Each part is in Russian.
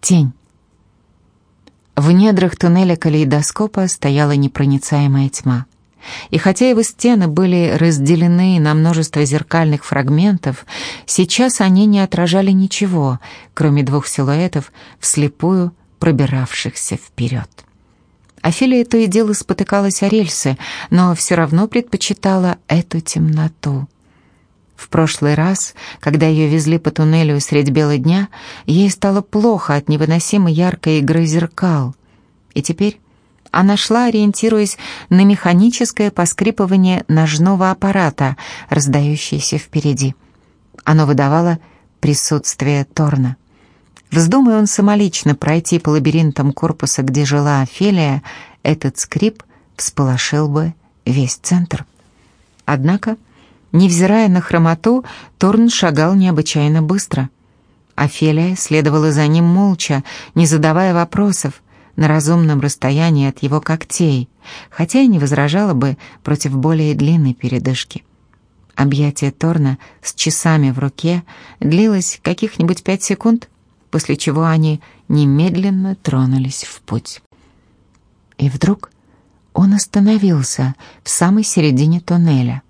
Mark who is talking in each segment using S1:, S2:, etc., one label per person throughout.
S1: Тень. В недрах туннеля калейдоскопа стояла непроницаемая тьма. И хотя его стены были разделены на множество зеркальных фрагментов, сейчас они не отражали ничего, кроме двух силуэтов, вслепую пробиравшихся вперед. Офелия то и дело спотыкалась о рельсы, но все равно предпочитала эту темноту. В прошлый раз, когда ее везли по туннелю средь бела дня, ей стало плохо от невыносимо яркой игры зеркал. И теперь она шла, ориентируясь на механическое поскрипывание ножного аппарата, раздающееся впереди. Оно выдавало присутствие Торна. Вздумай он самолично пройти по лабиринтам корпуса, где жила Офелия, этот скрип всполошил бы весь центр. Однако, невзирая на хромоту, Торн шагал необычайно быстро. Офелия следовала за ним молча, не задавая вопросов, на разумном расстоянии от его когтей, хотя и не возражала бы против более длинной передышки. Объятие Торна с часами в руке длилось каких-нибудь пять секунд, после чего они немедленно тронулись в путь. И вдруг он остановился в самой середине туннеля.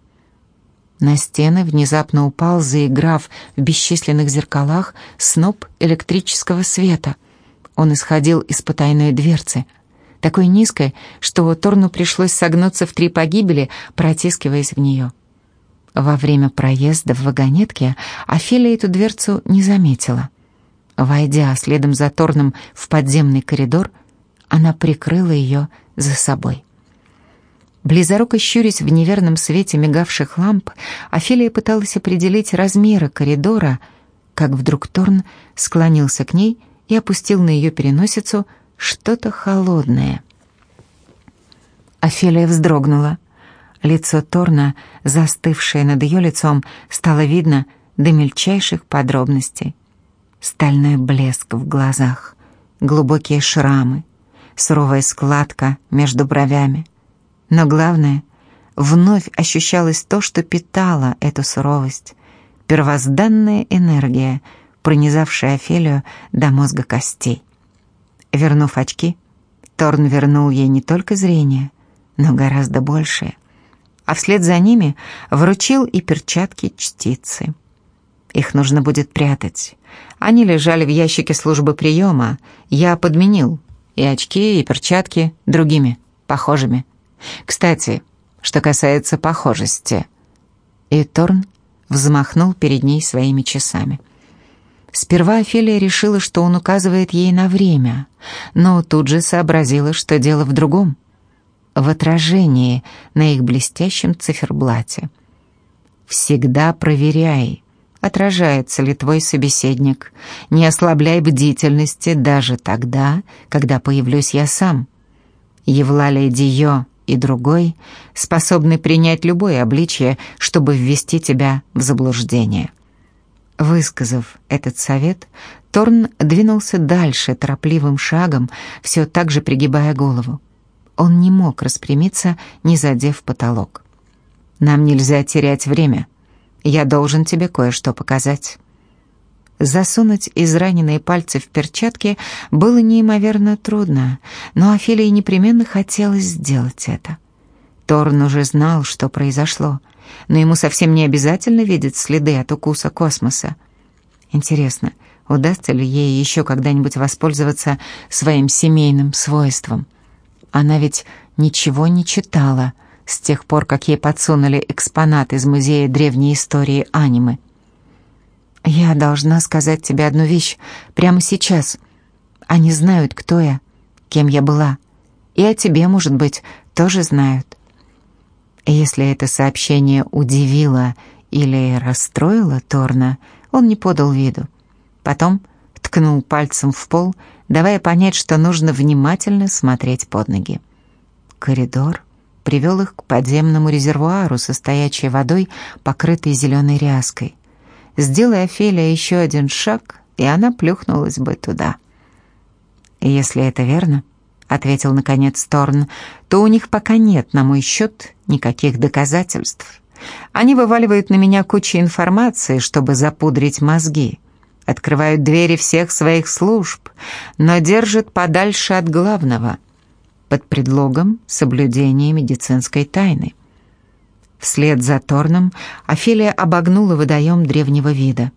S1: На стены внезапно упал, заиграв в бесчисленных зеркалах, сноп электрического света. Он исходил из потайной дверцы, такой низкой, что Торну пришлось согнуться в три погибели, протискиваясь в нее. Во время проезда в вагонетке Офелия эту дверцу не заметила. Войдя следом за Торном в подземный коридор, она прикрыла ее за собой. Близоруко щурясь в неверном свете мигавших ламп, Офелия пыталась определить размеры коридора, как вдруг Торн склонился к ней и опустил на ее переносицу что-то холодное. Офелия вздрогнула. Лицо Торна, застывшее над ее лицом, стало видно до мельчайших подробностей стальной блеск в глазах, глубокие шрамы, суровая складка между бровями. Но главное, вновь ощущалось то, что питало эту суровость, первозданная энергия, пронизавшая Офелию до мозга костей. Вернув очки, Торн вернул ей не только зрение, но гораздо большее, а вслед за ними вручил и перчатки чтицы. Их нужно будет прятать. Они лежали в ящике службы приема. Я подменил и очки, и перчатки другими, похожими. Кстати, что касается похожести. И Торн взмахнул перед ней своими часами. Сперва Офелия решила, что он указывает ей на время, но тут же сообразила, что дело в другом. В отражении на их блестящем циферблате. «Всегда проверяй», отражается ли твой собеседник. Не ослабляй бдительности даже тогда, когда появлюсь я сам. Евлалия Дио и другой способны принять любое обличие, чтобы ввести тебя в заблуждение. Высказав этот совет, Торн двинулся дальше торопливым шагом, все так же пригибая голову. Он не мог распрямиться, не задев потолок. «Нам нельзя терять время», я должен тебе кое-что показать». Засунуть израненные пальцы в перчатки было неимоверно трудно, но Офелии непременно хотелось сделать это. Торн уже знал, что произошло, но ему совсем не обязательно видеть следы от укуса космоса. Интересно, удастся ли ей еще когда-нибудь воспользоваться своим семейным свойством? Она ведь ничего не читала — с тех пор, как ей подсунули экспонат из Музея древней истории анимы. «Я должна сказать тебе одну вещь прямо сейчас. Они знают, кто я, кем я была. И о тебе, может быть, тоже знают». Если это сообщение удивило или расстроило Торна, он не подал виду. Потом ткнул пальцем в пол, давая понять, что нужно внимательно смотреть под ноги. Коридор привел их к подземному резервуару со стоячей водой, покрытой зеленой ряской. Сделай Офелия еще один шаг, и она плюхнулась бы туда. «Если это верно», — ответил наконец Торн, «то у них пока нет, на мой счет, никаких доказательств. Они вываливают на меня кучу информации, чтобы запудрить мозги. открывают двери всех своих служб, но держат подальше от главного, под предлогом соблюдения медицинской тайны. Вслед за Торном Офелия обогнула водоем древнего вида.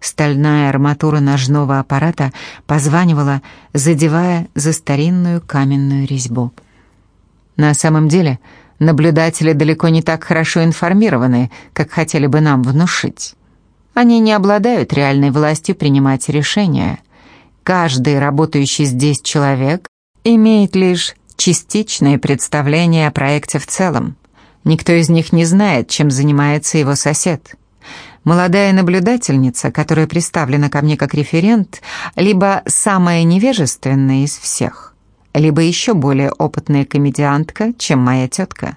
S1: Стальная арматура ножного аппарата позванивала, задевая за старинную каменную резьбу. На самом деле, наблюдатели далеко не так хорошо информированы, как хотели бы нам внушить. Они не обладают реальной властью принимать решения. Каждый работающий здесь человек имеет лишь частичное представление о проекте в целом. Никто из них не знает, чем занимается его сосед. Молодая наблюдательница, которая представлена ко мне как референт, либо самая невежественная из всех, либо еще более опытная комедиантка, чем моя тетка.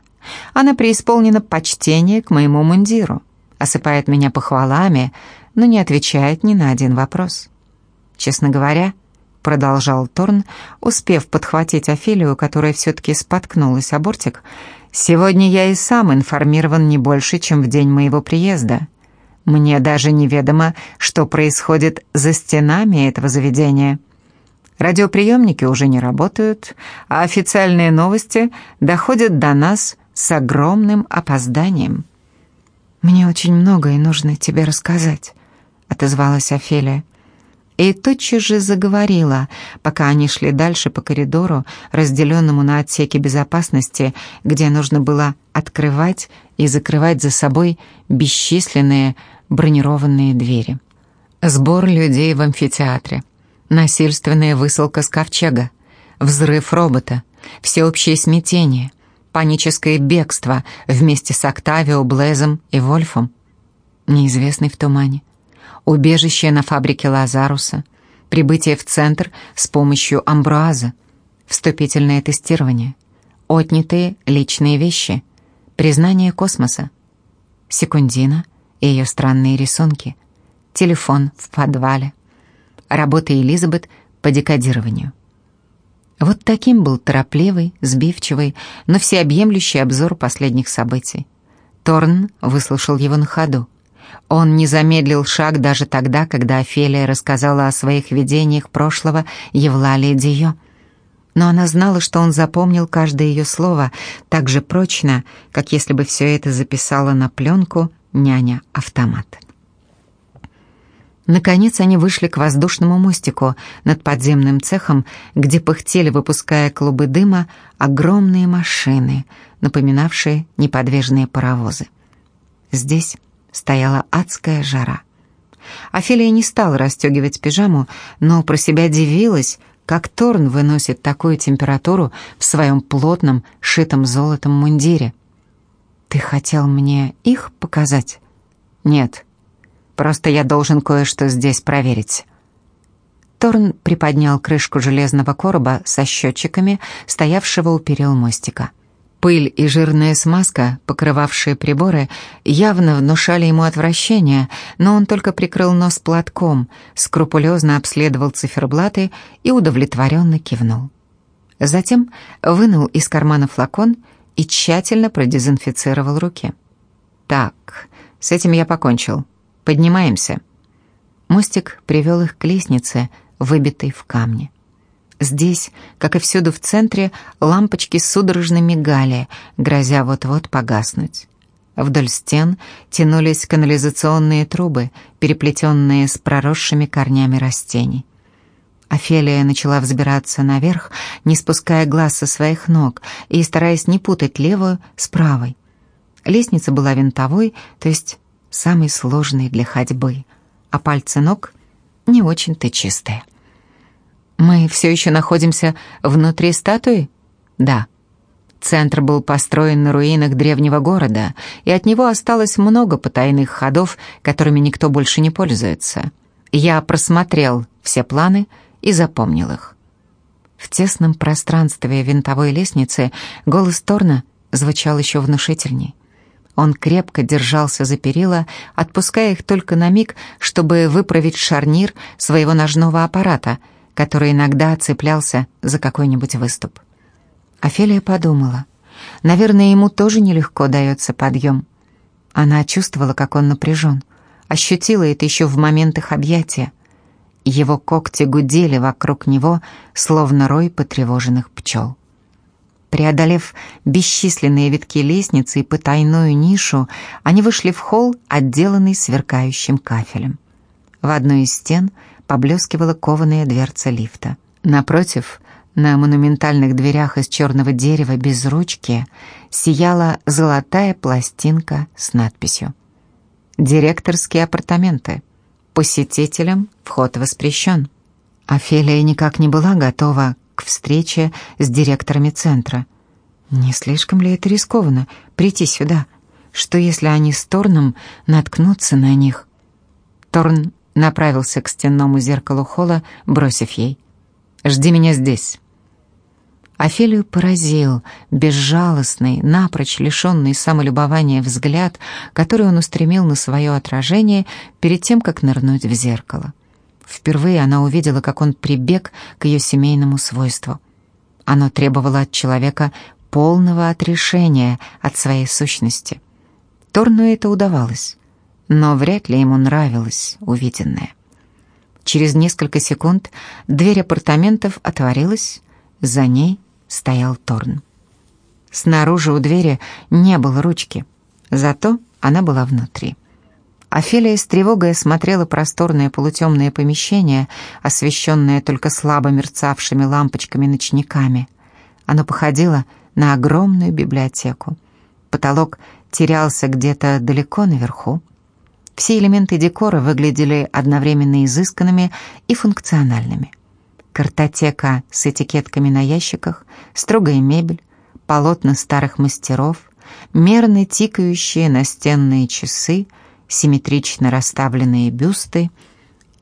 S1: Она преисполнена почтения к моему мундиру, осыпает меня похвалами, но не отвечает ни на один вопрос. Честно говоря, продолжал Торн, успев подхватить Офелию, которая все-таки споткнулась о бортик, «сегодня я и сам информирован не больше, чем в день моего приезда. Мне даже неведомо, что происходит за стенами этого заведения». Радиоприемники уже не работают, а официальные новости доходят до нас с огромным опозданием. «Мне очень многое нужно тебе рассказать», — отозвалась Офелия. И тотчас же заговорила, пока они шли дальше по коридору, разделенному на отсеки безопасности, где нужно было открывать и закрывать за собой бесчисленные бронированные двери. Сбор людей в амфитеатре, насильственная высылка с ковчега, взрыв робота, всеобщее смятение, паническое бегство вместе с Октавио, Блезом и Вольфом, неизвестный в тумане, убежище на фабрике Лазаруса, прибытие в центр с помощью амбруаза, вступительное тестирование, отнятые личные вещи, признание космоса, секундина и ее странные рисунки, телефон в подвале, работа Элизабет по декодированию. Вот таким был торопливый, сбивчивый, но всеобъемлющий обзор последних событий. Торн выслушал его на ходу. Он не замедлил шаг даже тогда, когда Офелия рассказала о своих видениях прошлого Евлалии Дио. Но она знала, что он запомнил каждое ее слово так же прочно, как если бы все это записала на пленку няня-автомат. Наконец они вышли к воздушному мостику над подземным цехом, где пыхтели, выпуская клубы дыма, огромные машины, напоминавшие неподвижные паровозы. Здесь стояла адская жара. Офелия не стала расстегивать пижаму, но про себя дивилась, как Торн выносит такую температуру в своем плотном, шитом золотом мундире. «Ты хотел мне их показать?» «Нет, просто я должен кое-что здесь проверить». Торн приподнял крышку железного короба со счетчиками, стоявшего у перил мостика. Пыль и жирная смазка, покрывавшие приборы, явно внушали ему отвращение, но он только прикрыл нос платком, скрупулезно обследовал циферблаты и удовлетворенно кивнул. Затем вынул из кармана флакон и тщательно продезинфицировал руки. «Так, с этим я покончил. Поднимаемся». Мостик привел их к лестнице, выбитой в камне. Здесь, как и всюду в центре, лампочки судорожно мигали, грозя вот-вот погаснуть. Вдоль стен тянулись канализационные трубы, переплетенные с проросшими корнями растений. Офелия начала взбираться наверх, не спуская глаз со своих ног и стараясь не путать левую с правой. Лестница была винтовой, то есть самой сложной для ходьбы, а пальцы ног не очень-то чистые. Мы все еще находимся внутри статуи? Да. Центр был построен на руинах древнего города, и от него осталось много потайных ходов, которыми никто больше не пользуется. Я просмотрел все планы и запомнил их. В тесном пространстве винтовой лестницы голос Торна звучал еще внушительней. Он крепко держался за перила, отпуская их только на миг, чтобы выправить шарнир своего ножного аппарата — который иногда цеплялся за какой-нибудь выступ. Офелия подумала, наверное, ему тоже нелегко дается подъем. Она чувствовала, как он напряжен, ощутила это еще в момент их объятия. Его когти гудели вокруг него, словно рой потревоженных пчел. Преодолев бесчисленные витки лестницы и потайную нишу, они вышли в холл, отделанный сверкающим кафелем. В одной из стен поблескивала кованая дверца лифта. Напротив, на монументальных дверях из черного дерева без ручки сияла золотая пластинка с надписью «Директорские апартаменты. Посетителям вход воспрещен». Офелия никак не была готова к встрече с директорами центра. Не слишком ли это рискованно прийти сюда? Что если они с Торном наткнутся на них? Торн направился к стенному зеркалу холла, бросив ей. «Жди меня здесь». Офелию поразил безжалостный, напрочь лишенный самолюбования взгляд, который он устремил на свое отражение перед тем, как нырнуть в зеркало. Впервые она увидела, как он прибег к ее семейному свойству. Оно требовало от человека полного отрешения от своей сущности. Торну это удавалось, но вряд ли ему нравилось увиденное. Через несколько секунд дверь апартаментов отворилась, за ней стоял Торн. Снаружи у двери не было ручки, зато она была внутри. Офелия с тревогой смотрела просторное полутемное помещение, освещенное только слабо мерцавшими лампочками-ночниками. Оно походило на огромную библиотеку. Потолок терялся где-то далеко наверху. Все элементы декора выглядели одновременно изысканными и функциональными. Картотека с этикетками на ящиках, строгая мебель, полотна старых мастеров, мерно тикающие настенные часы, симметрично расставленные бюсты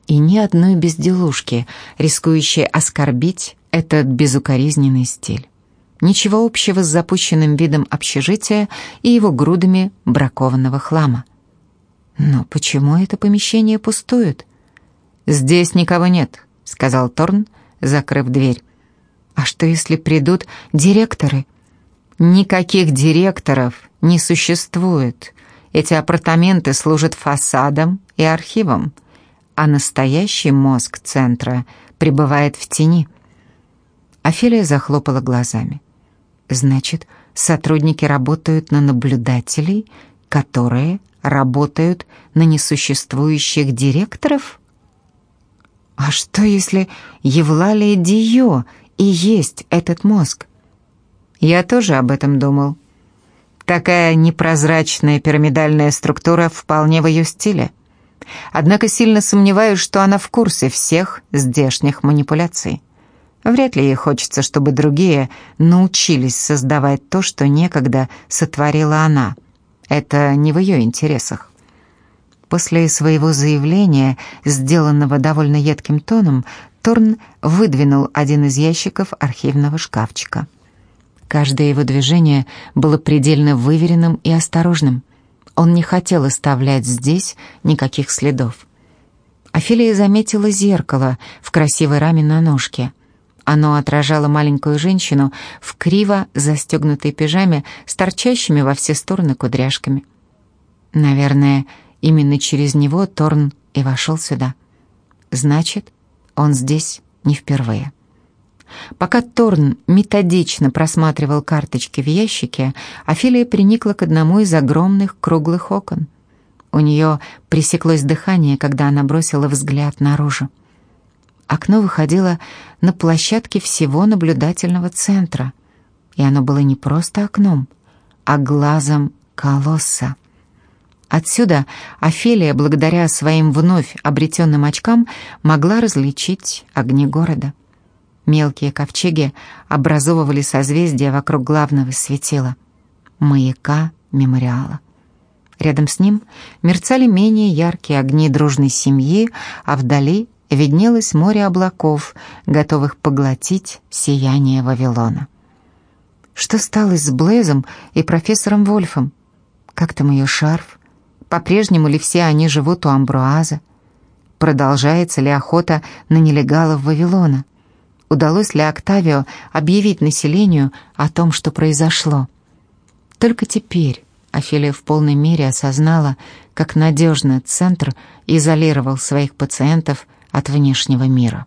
S1: и ни одной безделушки, рискующей оскорбить этот безукоризненный стиль. Ничего общего с запущенным видом общежития и его грудами бракованного хлама. Но почему это помещение пустует? «Здесь никого нет», — сказал Торн, закрыв дверь. «А что, если придут директоры?» «Никаких директоров не существует. Эти апартаменты служат фасадом и архивом, а настоящий мозг центра пребывает в тени». Офелия захлопала глазами. «Значит, сотрудники работают на наблюдателей, которые работают на несуществующих директоров? А что, если Евлалия Дио и есть этот мозг? Я тоже об этом думал. Такая непрозрачная пирамидальная структура вполне в ее стиле. Однако сильно сомневаюсь, что она в курсе всех здешних манипуляций. Вряд ли ей хочется, чтобы другие научились создавать то, что некогда сотворила она — это не в ее интересах. После своего заявления, сделанного довольно едким тоном, Торн выдвинул один из ящиков архивного шкафчика. Каждое его движение было предельно выверенным и осторожным. Он не хотел оставлять здесь никаких следов. Офелия заметила зеркало в красивой раме на ножке. Оно отражало маленькую женщину в криво застегнутой пижаме с торчащими во все стороны кудряшками. Наверное, именно через него Торн и вошел сюда. Значит, он здесь не впервые. Пока Торн методично просматривал карточки в ящике, Офелия приникла к одному из огромных круглых окон. У нее пресеклось дыхание, когда она бросила взгляд наружу. Окно выходило на площадке всего наблюдательного центра, и оно было не просто окном, а глазом колосса. Отсюда Офелия, благодаря своим вновь обретенным очкам, могла различить огни города. Мелкие ковчеги образовывали созвездия вокруг главного светила — маяка мемориала. Рядом с ним мерцали менее яркие огни дружной семьи, а вдали виднелось море облаков, готовых поглотить сияние Вавилона. Что стало с Блейзом и профессором Вольфом? Как там ее шарф? По-прежнему ли все они живут у Амбруаза? Продолжается ли охота на нелегалов Вавилона? Удалось ли Октавио объявить населению о том, что произошло? Только теперь Офелия в полной мере осознала, как надежно Центр изолировал своих пациентов от внешнего мира.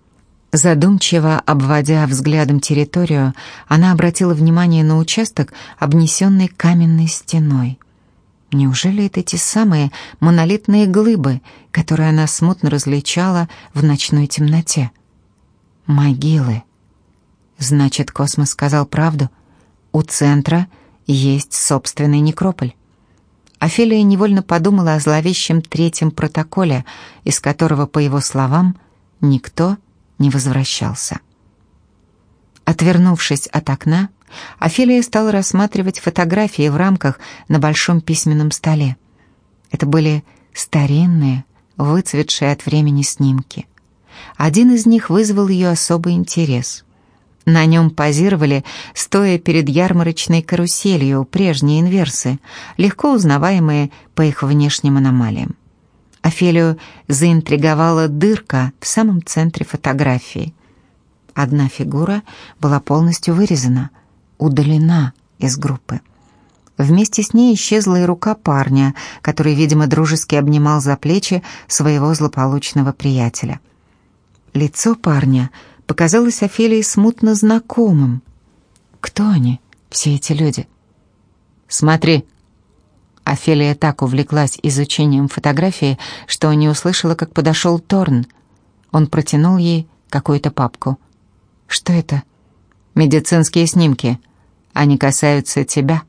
S1: Задумчиво обводя взглядом территорию, она обратила внимание на участок, обнесенный каменной стеной. Неужели это те самые монолитные глыбы, которые она смутно различала в ночной темноте? Могилы. Значит, Космос сказал правду. У центра есть собственный некрополь. Офелия невольно подумала о зловещем третьем протоколе, из которого, по его словам, никто не возвращался. Отвернувшись от окна, Офелия стала рассматривать фотографии в рамках на большом письменном столе. Это были старинные, выцветшие от времени снимки. Один из них вызвал ее особый интерес. На нем позировали, стоя перед ярмарочной каруселью, прежние инверсы, легко узнаваемые по их внешним аномалиям. Офелию заинтриговала дырка в самом центре фотографии. Одна фигура была полностью вырезана, удалена из группы. Вместе с ней исчезла и рука парня, который, видимо, дружески обнимал за плечи своего злополучного приятеля. Лицо парня показалось Офелии смутно знакомым. Кто они, все эти люди? «Смотри», Офелия так увлеклась изучением фотографии, что не услышала, как подошел Торн. Он протянул ей какую-то папку. «Что это?» «Медицинские снимки. Они касаются тебя».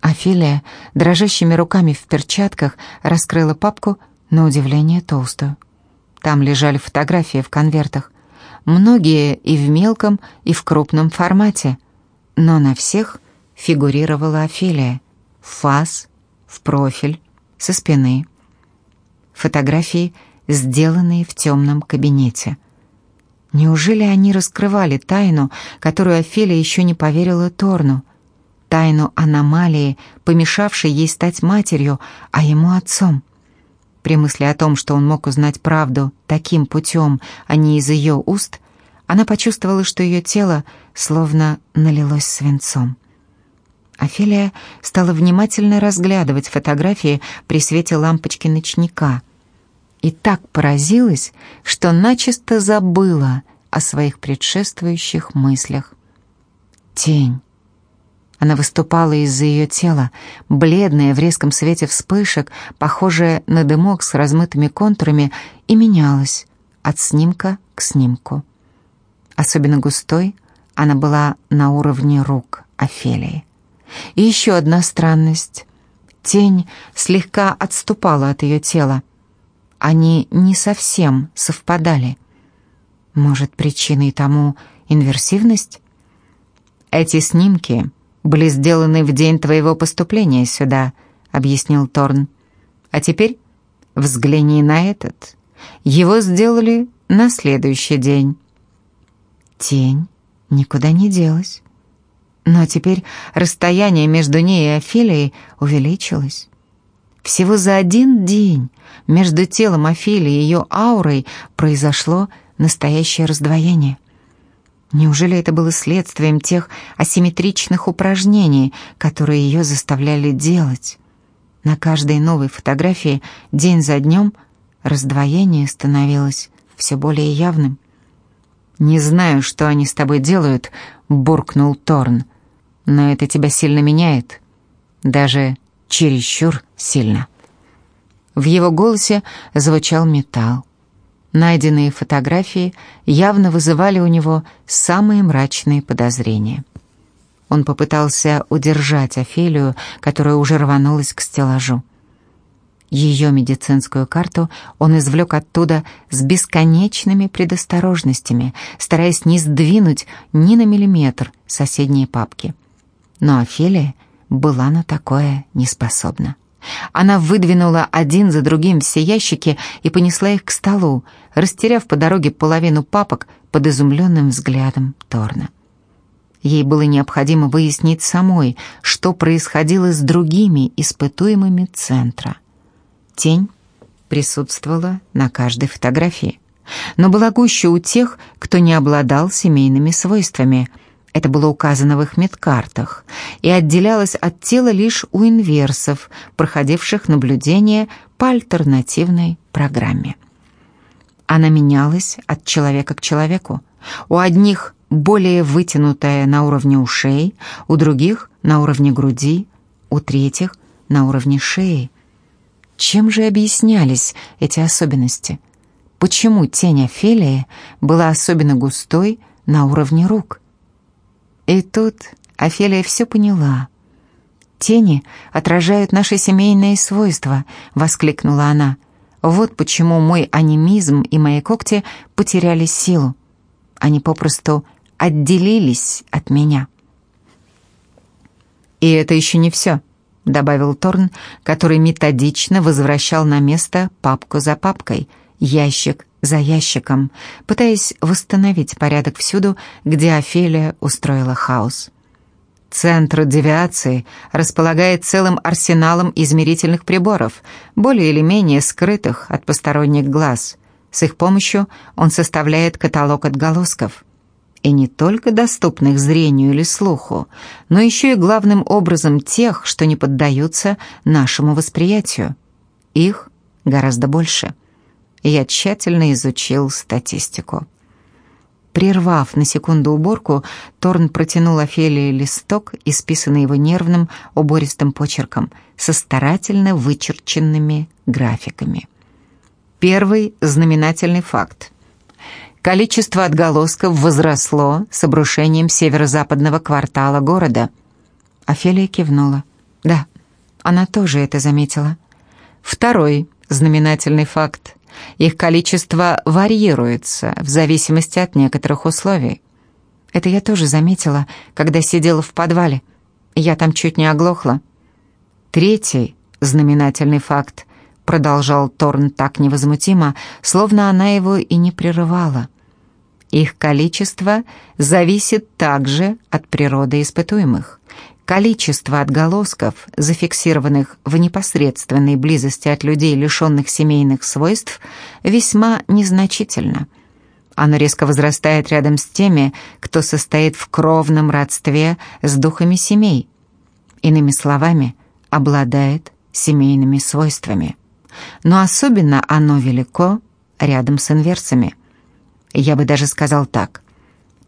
S1: Офелия дрожащими руками в перчатках раскрыла папку, на удивление толстую. Там лежали фотографии в конвертах. Многие и в мелком, и в крупном формате. Но на всех фигурировала Офелия — фас, в профиль, со спины. Фотографии, сделанные в темном кабинете. Неужели они раскрывали тайну, которую Офелия еще не поверила Торну? Тайну аномалии, помешавшей ей стать матерью, а ему отцом. При мысли о том, что он мог узнать правду таким путем, а не из ее уст, она почувствовала, что ее тело словно налилось свинцом. Офелия стала внимательно разглядывать фотографии при свете лампочки ночника. И так поразилась, что начисто забыла о своих предшествующих мыслях. Тень. Она выступала из-за ее тела, бледная в резком свете вспышек, похожая на дымок с размытыми контурами, и менялась от снимка к снимку. Особенно густой она была на уровне рук Офелии. И еще одна странность. Тень слегка отступала от ее тела. Они не совсем совпадали. Может, причиной тому инверсивность? «Эти снимки были сделаны в день твоего поступления сюда», — объяснил Торн. «А теперь взгляни на этот. Его сделали на следующий день». Тень никуда не делась. Но теперь расстояние между ней и Офелией увеличилось. Всего за один день между телом Офелии и ее аурой произошло настоящее раздвоение. Неужели это было следствием тех асимметричных упражнений, которые ее заставляли делать? На каждой новой фотографии день за днем раздвоение становилось все более явным. «Не знаю, что они с тобой делают», — буркнул Торн но это тебя сильно меняет. Даже чересчур сильно». В его голосе звучал металл. Найденные фотографии явно вызывали у него самые мрачные подозрения. Он попытался удержать Офелию, которая уже рванулась к стеллажу. Ее медицинскую карту он извлек оттуда с бесконечными предосторожностями, стараясь не сдвинуть ни на миллиметр соседние папки — но Офелия была на такое неспособна. Она выдвинула один за другим все ящики и понесла их к столу, растеряв по дороге половину папок под изумленным взглядом Торна. Ей было необходимо выяснить самой, что происходило с другими испытуемыми центра. Тень присутствовала на каждой фотографии, но была гуще у тех, кто не обладал семейными свойствами – это было указано в их медкартах и отделялось от тела лишь у инверсов, проходивших наблюдение по альтернативной программе. Она менялась от человека к человеку. У одних более вытянутая на уровне ушей, у других на уровне груди, у третьих на уровне шеи. Чем же объяснялись эти особенности? Почему тень Офелии была особенно густой на уровне рук? И тут Офелия все поняла. «Тени отражают наши семейные свойства», — воскликнула она. «Вот почему мой анимизм и мои когти потеряли силу. Они попросту отделились от меня». «И это еще не все», — добавил Торн, который методично возвращал на место папку за папкой, ящик за ящиком, пытаясь восстановить порядок всюду, где Офелия устроила хаос. Центр девиации располагает целым арсеналом измерительных приборов, более или менее скрытых от посторонних глаз. С их помощью он составляет каталог отголосков. И не только доступных зрению или слуху, но еще и главным образом тех, что не поддаются нашему восприятию. Их гораздо больше. Я тщательно изучил статистику. Прервав на секунду уборку, Торн протянул Офелии листок, исписанный его нервным, убористым почерком, со старательно вычерченными графиками. Первый знаменательный факт. Количество отголосков возросло с обрушением северо-западного квартала города. Офелия кивнула. Да, она тоже это заметила. Второй знаменательный факт. Их количество варьируется в зависимости от некоторых условий. Это я тоже заметила, когда сидела в подвале. Я там чуть не оглохла. Третий знаменательный факт, продолжал Торн так невозмутимо, словно она его и не прерывала. Их количество зависит также от природы испытуемых. Количество отголосков, зафиксированных в непосредственной близости от людей, лишенных семейных свойств, весьма незначительно. Оно резко возрастает рядом с теми, кто состоит в кровном родстве с духами семей. Иными словами, обладает семейными свойствами. Но особенно оно велико рядом с инверсами. Я бы даже сказал так.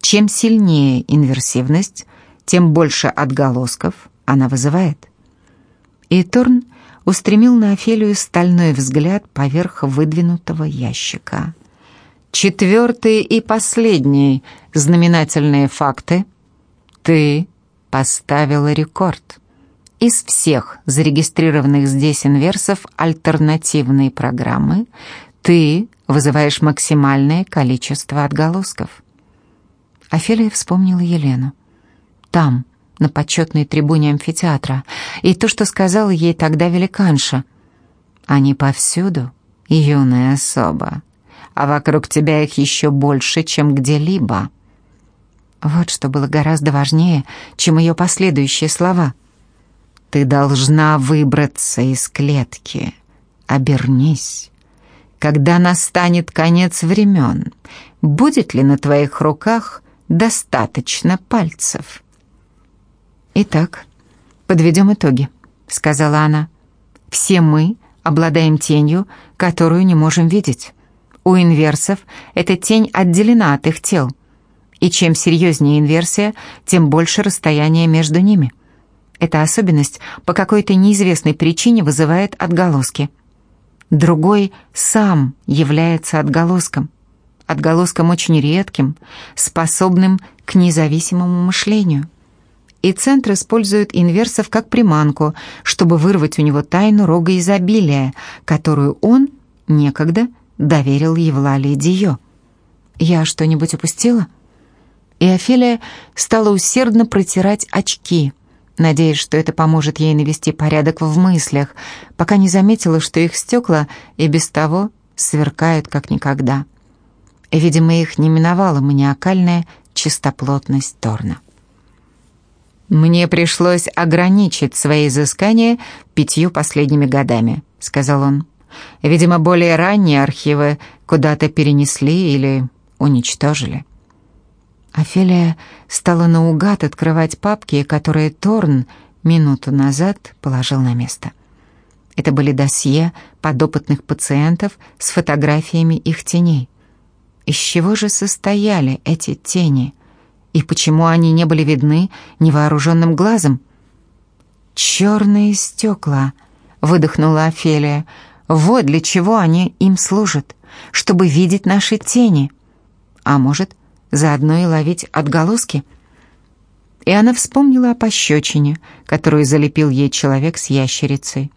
S1: Чем сильнее инверсивность, тем больше отголосков она вызывает. И Торн устремил на Офелию стальной взгляд поверх выдвинутого ящика. Четвертые и последние знаменательные факты. Ты поставила рекорд. Из всех зарегистрированных здесь инверсов альтернативной программы ты вызываешь максимальное количество отголосков. Офелия вспомнила Елену там, на почетной трибуне амфитеатра, и то, что сказала ей тогда великанша. Они повсюду, юная особа, а вокруг тебя их еще больше, чем где-либо. Вот что было гораздо важнее, чем ее последующие слова. «Ты должна выбраться из клетки. Обернись. Когда настанет конец времен, будет ли на твоих руках достаточно пальцев?» «Итак, подведем итоги», — сказала она. «Все мы обладаем тенью, которую не можем видеть. У инверсов эта тень отделена от их тел. И чем серьезнее инверсия, тем больше расстояние между ними. Эта особенность по какой-то неизвестной причине вызывает отголоски. Другой сам является отголоском. Отголоском очень редким, способным к независимому мышлению и Центр использует инверсов как приманку, чтобы вырвать у него тайну рога изобилия, которую он некогда доверил Евлалии Дио. «Я что-нибудь упустила?» И Офелия стала усердно протирать очки, надеясь, что это поможет ей навести порядок в мыслях, пока не заметила, что их стекла и без того сверкают как никогда. Видимо, их не миновала маниакальная чистоплотность Торна. «Мне пришлось ограничить свои изыскания пятью последними годами», — сказал он. «Видимо, более ранние архивы куда-то перенесли или уничтожили». Офелия стала наугад открывать папки, которые Торн минуту назад положил на место. Это были досье подопытных пациентов с фотографиями их теней. Из чего же состояли эти тени? И почему они не были видны невооруженным глазом? «Черные стекла», — выдохнула Офелия. «Вот для чего они им служат, чтобы видеть наши тени. А может, заодно и ловить отголоски?» И она вспомнила о пощечине, которую залепил ей человек с ящерицей.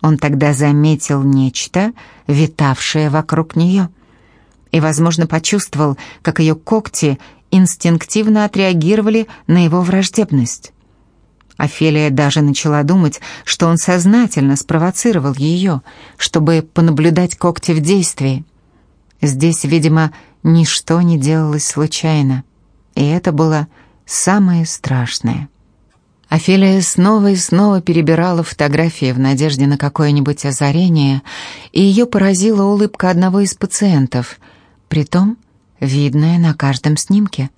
S1: Он тогда заметил нечто, витавшее вокруг нее, и, возможно, почувствовал, как ее когти инстинктивно отреагировали на его враждебность. Офелия даже начала думать, что он сознательно спровоцировал ее, чтобы понаблюдать когти в действии. Здесь, видимо, ничто не делалось случайно, и это было самое страшное. Офелия снова и снова перебирала фотографии в надежде на какое-нибудь озарение, и ее поразила улыбка одного из пациентов, притом видная на каждом снимке.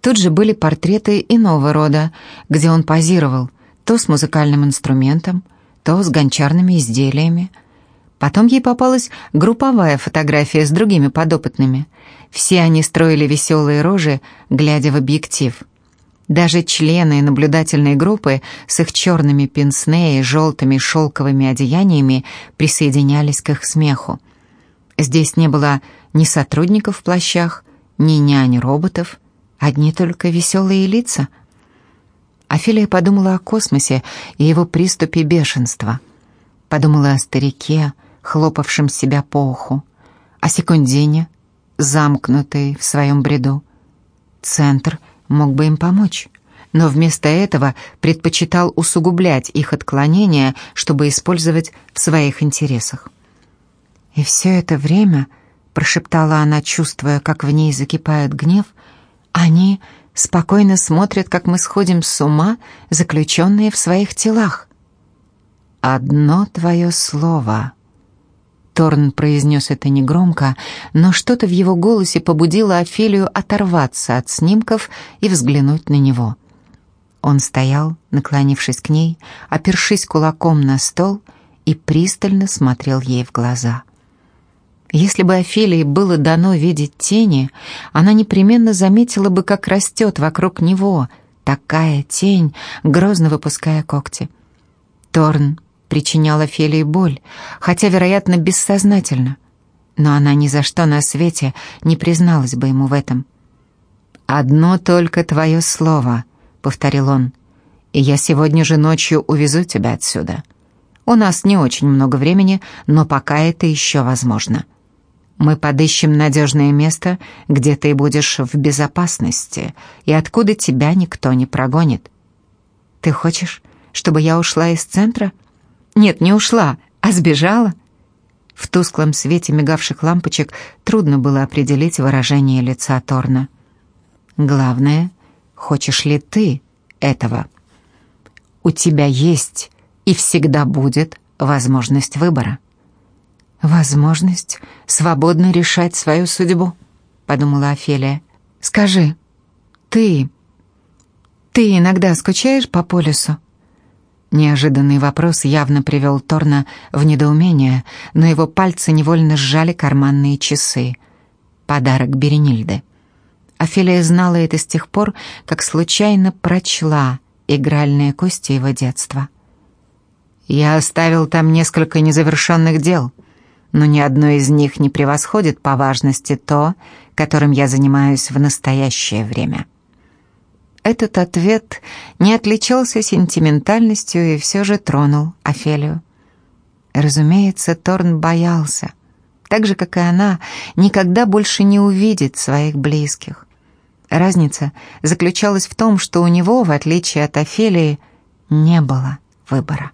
S1: Тут же были портреты иного рода, где он позировал то с музыкальным инструментом, то с гончарными изделиями. Потом ей попалась групповая фотография с другими подопытными. Все они строили веселые рожи, глядя в объектив — даже члены наблюдательной группы с их черными пенсне и желтыми шелковыми одеяниями присоединялись к их смеху. Здесь не было ни сотрудников в плащах, ни нянь-роботов, одни только веселые лица. Афилия подумала о космосе и его приступе бешенства. Подумала о старике, хлопавшем себя по уху, о секундине, замкнутой в своем бреду. Центр — мог бы им помочь, но вместо этого предпочитал усугублять их отклонения, чтобы использовать в своих интересах. И все это время, прошептала она, чувствуя, как в ней закипает гнев, они спокойно смотрят, как мы сходим с ума, заключенные в своих телах. «Одно твое слово», Торн произнес это негромко, но что-то в его голосе побудило Офелию оторваться от снимков и взглянуть на него. Он стоял, наклонившись к ней, опершись кулаком на стол и пристально смотрел ей в глаза. Если бы Офелии было дано видеть тени, она непременно заметила бы, как растет вокруг него такая тень, грозно выпуская когти. Торн причиняла Фелии боль, хотя, вероятно, бессознательно. Но она ни за что на свете не призналась бы ему в этом. «Одно только твое слово», — повторил он, — «и я сегодня же ночью увезу тебя отсюда. У нас не очень много времени, но пока это еще возможно. Мы подыщем надежное место, где ты будешь в безопасности и откуда тебя никто не прогонит. Ты хочешь, чтобы я ушла из центра?» Нет, не ушла, а сбежала. В тусклом свете мигавших лампочек трудно было определить выражение лица Торна. Главное, хочешь ли ты этого? У тебя есть и всегда будет возможность выбора. Возможность свободно решать свою судьбу, подумала Офелия. Скажи, ты ты иногда скучаешь по полюсу? Неожиданный вопрос явно привел Торна в недоумение, но его пальцы невольно сжали карманные часы. Подарок Беренильды. Офелия знала это с тех пор, как случайно прочла игральные кости его детства. «Я оставил там несколько незавершенных дел, но ни одно из них не превосходит по важности то, которым я занимаюсь в настоящее время». Этот ответ не отличался сентиментальностью и все же тронул Офелию. Разумеется, Торн боялся, так же, как и она, никогда больше не увидит своих близких. Разница заключалась в том, что у него, в отличие от Офелии, не было выбора.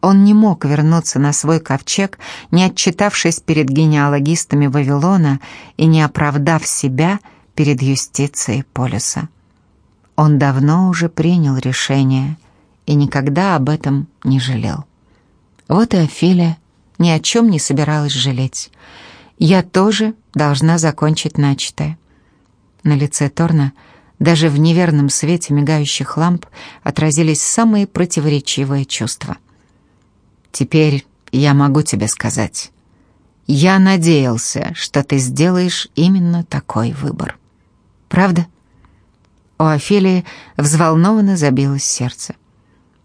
S1: Он не мог вернуться на свой ковчег, не отчитавшись перед генеалогистами Вавилона и не оправдав себя перед юстицией Полюса. Он давно уже принял решение и никогда об этом не жалел. Вот и Офелия ни о чем не собиралась жалеть. Я тоже должна закончить начатое. На лице Торна даже в неверном свете мигающих ламп отразились самые противоречивые чувства. Теперь я могу тебе сказать. Я надеялся, что ты сделаешь именно такой выбор. Правда? У Офелии взволнованно забилось сердце.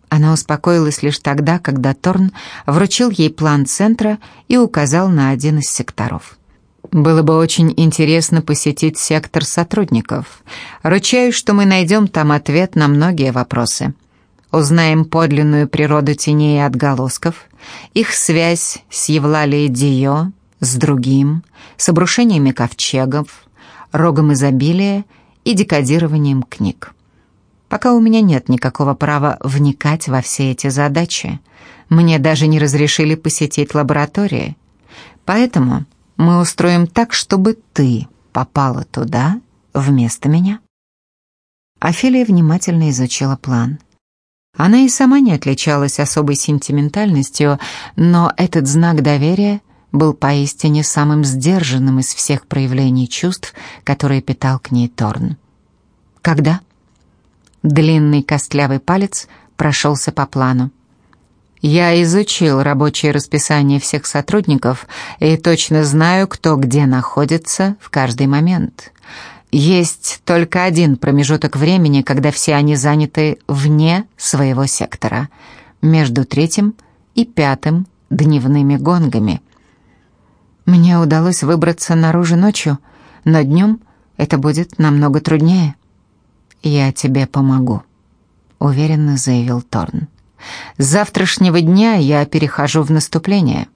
S1: Она успокоилась лишь тогда, когда Торн вручил ей план центра и указал на один из секторов. «Было бы очень интересно посетить сектор сотрудников. Ручаюсь, что мы найдем там ответ на многие вопросы. Узнаем подлинную природу теней и отголосков, их связь с Евлалией Дио, с другим, с обрушениями ковчегов, рогом изобилия и декодированием книг. Пока у меня нет никакого права вникать во все эти задачи. Мне даже не разрешили посетить лаборатории. Поэтому мы устроим так, чтобы ты попала туда вместо меня. Офелия внимательно изучила план. Она и сама не отличалась особой сентиментальностью, но этот знак доверия был поистине самым сдержанным из всех проявлений чувств, которые питал к ней Торн. «Когда?» Длинный костлявый палец прошелся по плану. Я изучил рабочее расписание всех сотрудников и точно знаю, кто где находится в каждый момент. Есть только один промежуток времени, когда все они заняты вне своего сектора, между третьим и пятым дневными гонгами. Мне удалось выбраться наружу ночью, но днем это будет намного труднее. «Я тебе помогу», — уверенно заявил Торн. «С завтрашнего дня я перехожу в наступление.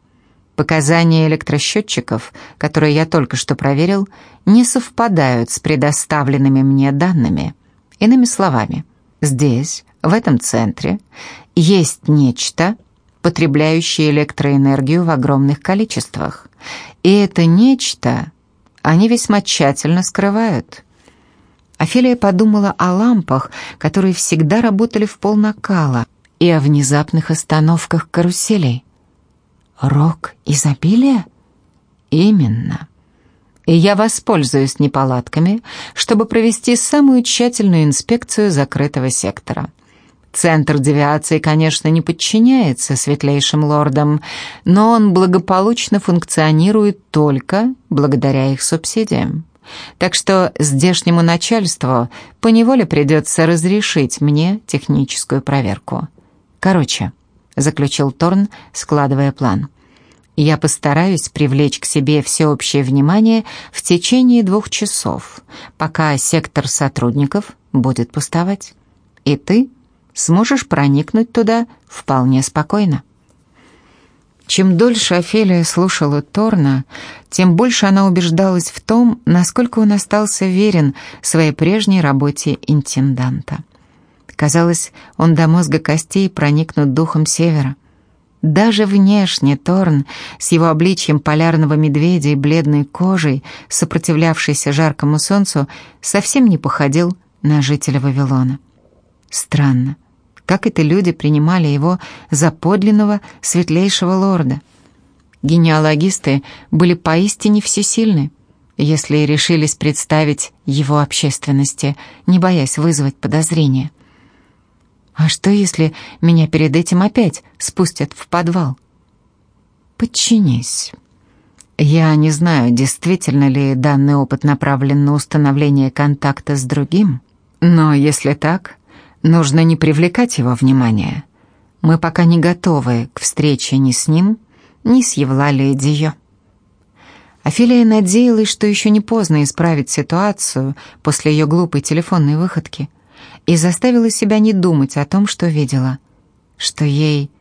S1: Показания электросчетчиков, которые я только что проверил, не совпадают с предоставленными мне данными. Иными словами, здесь, в этом центре, есть нечто, потребляющее электроэнергию в огромных количествах. И это нечто они весьма тщательно скрывают». Офелия подумала о лампах, которые всегда работали в пол накала, и о внезапных остановках каруселей. Рок изобилия? Именно. И я воспользуюсь неполадками, чтобы провести самую тщательную инспекцию закрытого сектора. Центр девиации, конечно, не подчиняется светлейшим лордам, но он благополучно функционирует только благодаря их субсидиям. Так что здешнему начальству поневоле придется разрешить мне техническую проверку. Короче, заключил Торн, складывая план. Я постараюсь привлечь к себе всеобщее внимание в течение двух часов, пока сектор сотрудников будет пустовать. И ты сможешь проникнуть туда вполне спокойно. Чем дольше Офелия слушала Торна, тем больше она убеждалась в том, насколько он остался верен своей прежней работе интенданта. Казалось, он до мозга костей проникнут духом севера. Даже внешне Торн с его обличьем полярного медведя и бледной кожей, сопротивлявшейся жаркому солнцу, совсем не походил на жителя Вавилона. Странно как это люди принимали его за подлинного светлейшего лорда. Генеалогисты были поистине всесильны, если решились представить его общественности, не боясь вызвать подозрения. А что, если меня перед этим опять спустят в подвал? Подчинись. Я не знаю, действительно ли данный опыт направлен на установление контакта с другим, но если так, Нужно не привлекать его внимания. Мы пока не готовы к встрече ни с ним, ни с Евлалией Дио. Афилия надеялась, что еще не поздно исправить ситуацию после ее глупой телефонной выходки, и заставила себя не думать о том, что видела, что ей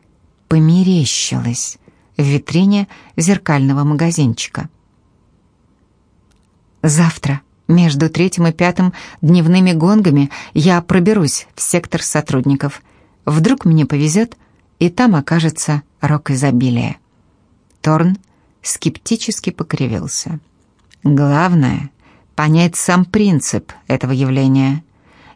S1: померещилось в витрине зеркального магазинчика. «Завтра», между третьим и пятым дневными гонгами я проберусь в сектор сотрудников. Вдруг мне повезет, и там окажется рок изобилия. Торн скептически покривился. Главное — понять сам принцип этого явления.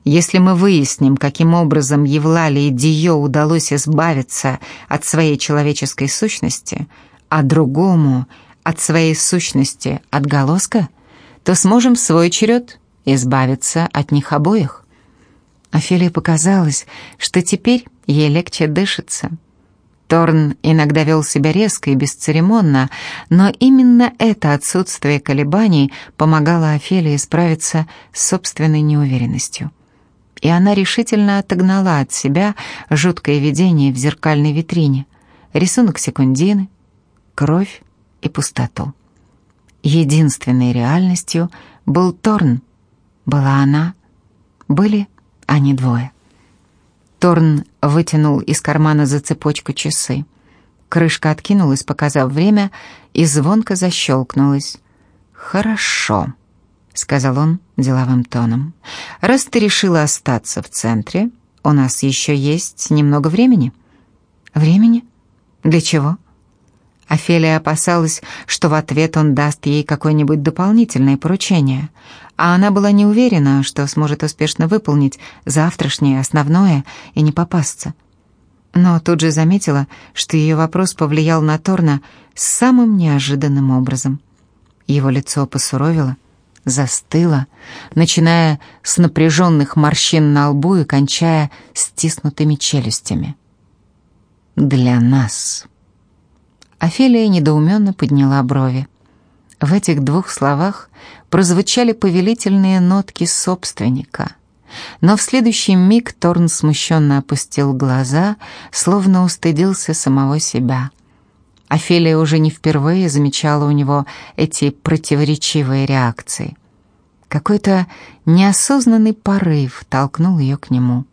S1: Если мы выясним, каким образом Евлалии Дио удалось избавиться от своей человеческой сущности, а другому — от своей сущности отголоска — то сможем в свой черед избавиться от них обоих. Офелии показалось, что теперь ей легче дышится. Торн иногда вел себя резко и бесцеремонно, но именно это отсутствие колебаний помогало Офелии справиться с собственной неуверенностью. И она решительно отогнала от себя жуткое видение в зеркальной витрине, рисунок секундины, кровь и пустоту. Единственной реальностью был Торн, была она, были они двое. Торн вытянул из кармана за цепочку часы. Крышка откинулась, показав время, и звонко защелкнулась. «Хорошо», — сказал он деловым тоном. «Раз ты решила остаться в центре, у нас еще есть немного времени». «Времени? Для чего?» Офелия опасалась, что в ответ он даст ей какое-нибудь дополнительное поручение, а она была не уверена, что сможет успешно выполнить завтрашнее основное и не попасться. Но тут же заметила, что ее вопрос повлиял на Торна самым неожиданным образом. Его лицо посуровило, застыло, начиная с напряженных морщин на лбу и кончая стиснутыми челюстями. «Для нас». Офелия недоуменно подняла брови. В этих двух словах прозвучали повелительные нотки собственника. Но в следующий миг Торн смущенно опустил глаза, словно устыдился самого себя. Офелия уже не впервые замечала у него эти противоречивые реакции. Какой-то неосознанный порыв толкнул ее к нему.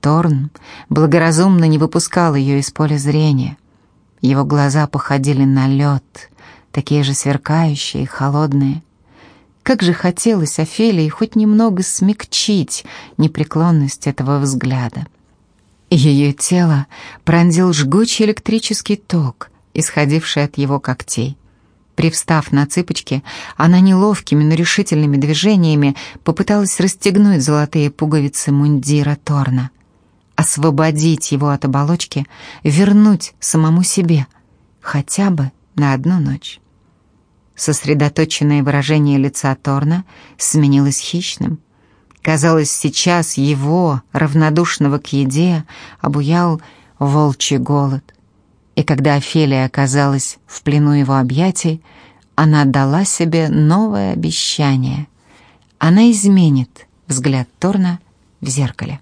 S1: Торн благоразумно не выпускал ее из поля зрения — его глаза походили на лед, такие же сверкающие и холодные. Как же хотелось Офелии хоть немного смягчить непреклонность этого взгляда. Ее тело пронзил жгучий электрический ток, исходивший от его когтей. Привстав на цыпочки, она неловкими, но решительными движениями попыталась расстегнуть золотые пуговицы мундира Торна освободить его от оболочки, вернуть самому себе, хотя бы на одну ночь. Сосредоточенное выражение лица Торна сменилось хищным. Казалось, сейчас его, равнодушного к еде, обуял волчий голод. И когда Офелия оказалась в плену его объятий, она дала себе новое обещание. Она изменит взгляд Торна в зеркале.